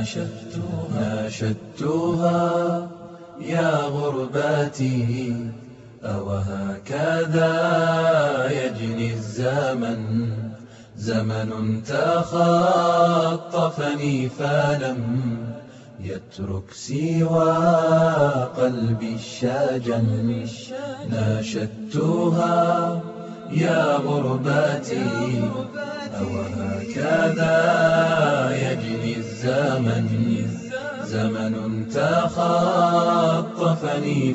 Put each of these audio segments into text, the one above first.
ناشدتها ناشدتها يا غرباتي. أوهكذا يجني الزمن زمن تخطفني فلم. يترك سوى قلبي الشاجن. ناشدتها يا غرباتي. أوهكذا يجني الزمن زمن تخطفني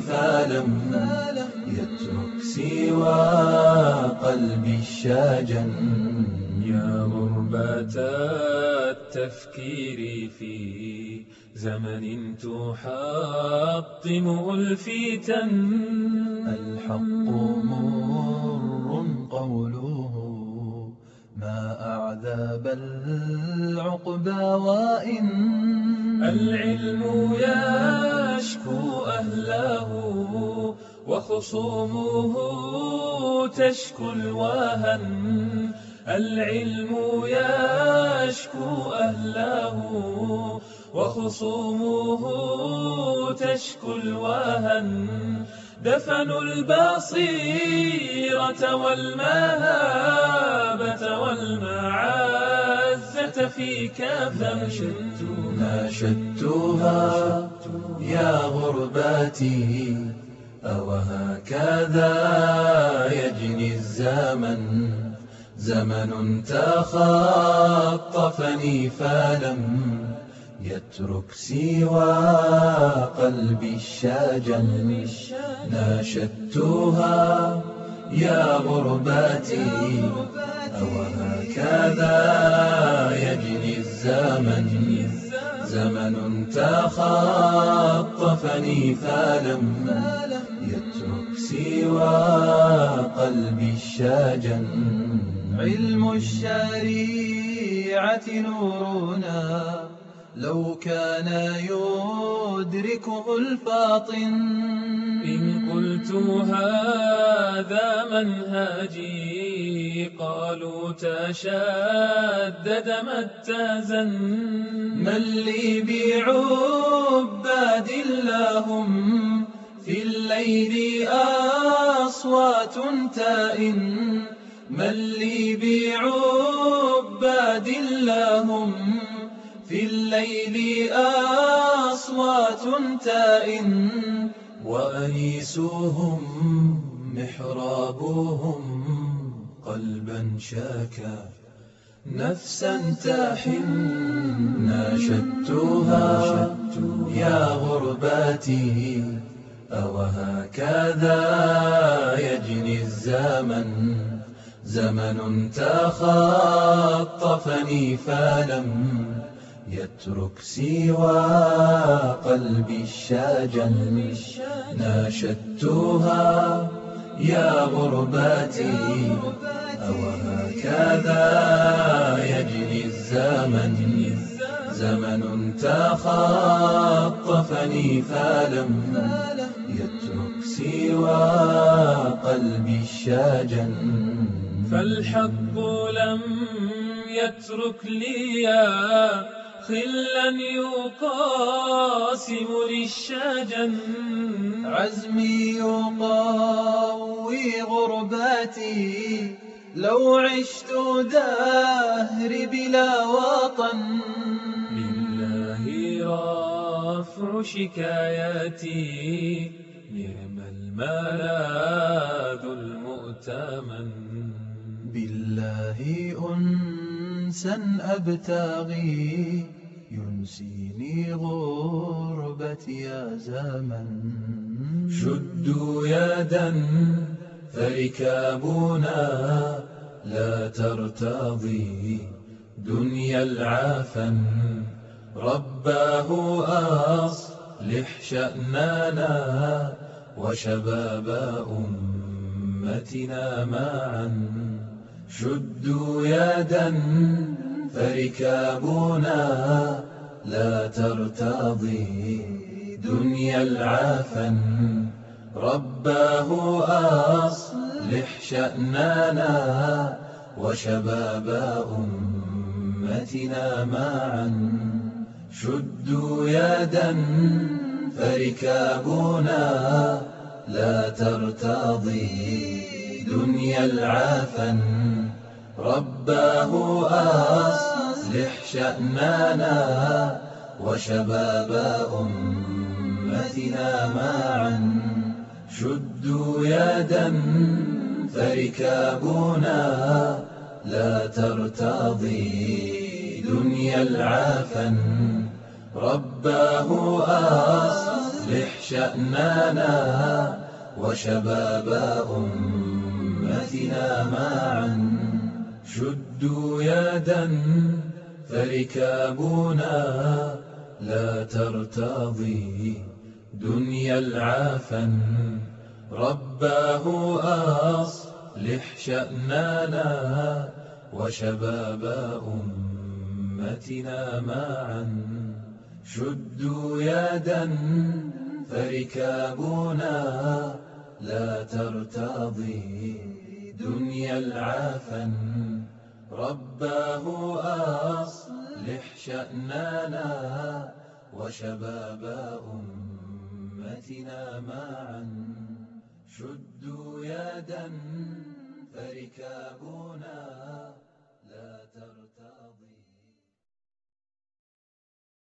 فلم يترك سوى قلبي الشاجن يا غربة التفكير في زمن تحطم الفتن الحق مر قوله أعذب العقبى وإن العلم يشكو أهله وخصومه تشكو الوهن. العلم يشكو أهله وخصومه تشكو الوهن. دفنوا البصيرة والمهابة والمعزة في كفن ناشدتها يا غرباتي. أوهكذا يجني الزمن زمن تخطفني فلم يترك سوى قلبي الشاجن ناشدتها يا غرباتي. أوهكذا يجني الزمن. زمن تخطفني فلم يترك سوى قلبي الشاجن علم الشريعة نورنا لو كان يدركه الفاطن إن قلت هذا منهجي قالوا تشدد ما اتزن من لي بعباد لهم في الليل أصوات تائن. من لي بعباد لهم في الليل أصوات تائن. وأنيسهم محرابهم. قلبا شاكا نفسا تحن ناشدتها يا غرباتي أوهكذا يجني الزمن زمن تخطفني فلم يترك سوى قلبي الشاجن ناشدتها يا غرباتي أوهكذا يجني الزمن. زمن تخطفني فلم يترك سوى قلبي الشاجن فالحق لم يترك لي خلا يقاسم للشجن. عزمي يقوي غرباتي. لو عشت دهري بلا وطن. لله رفع شكاياتي. نعم الملاذ المؤتمن. بالله أنسا أبتغي. ينسيني غربتي يا زمن شدوا يدا فركابنا لا ترتضي دنيا العفن رباه أصلح شأننا وشباب أمتنا معا. شدوا يدا فركابنا لا ترتضي دنيا العفن. رباه أصلح شأننا وشباب أمتنا معا. شدوا يدا فركابنا لا ترتضي دنيا العافن رباه أصلح شأننا وشباب أمتنا معا. شدوا يدا فركابنا لا ترتضي دنيا العافن رباه أصلح شأننا وشباب أمتنا معا. شدوا يدا فركابنا. لا ترتضي دنيا العافن رباه أصلح شأننا وشباب أمتنا معا. شدوا يدا فركابنا. لا ترتضي دنيا العافن رباه أصلح شأننا وشباب أمتنا معا. شدوا يدا فركابنا. لا ترتضي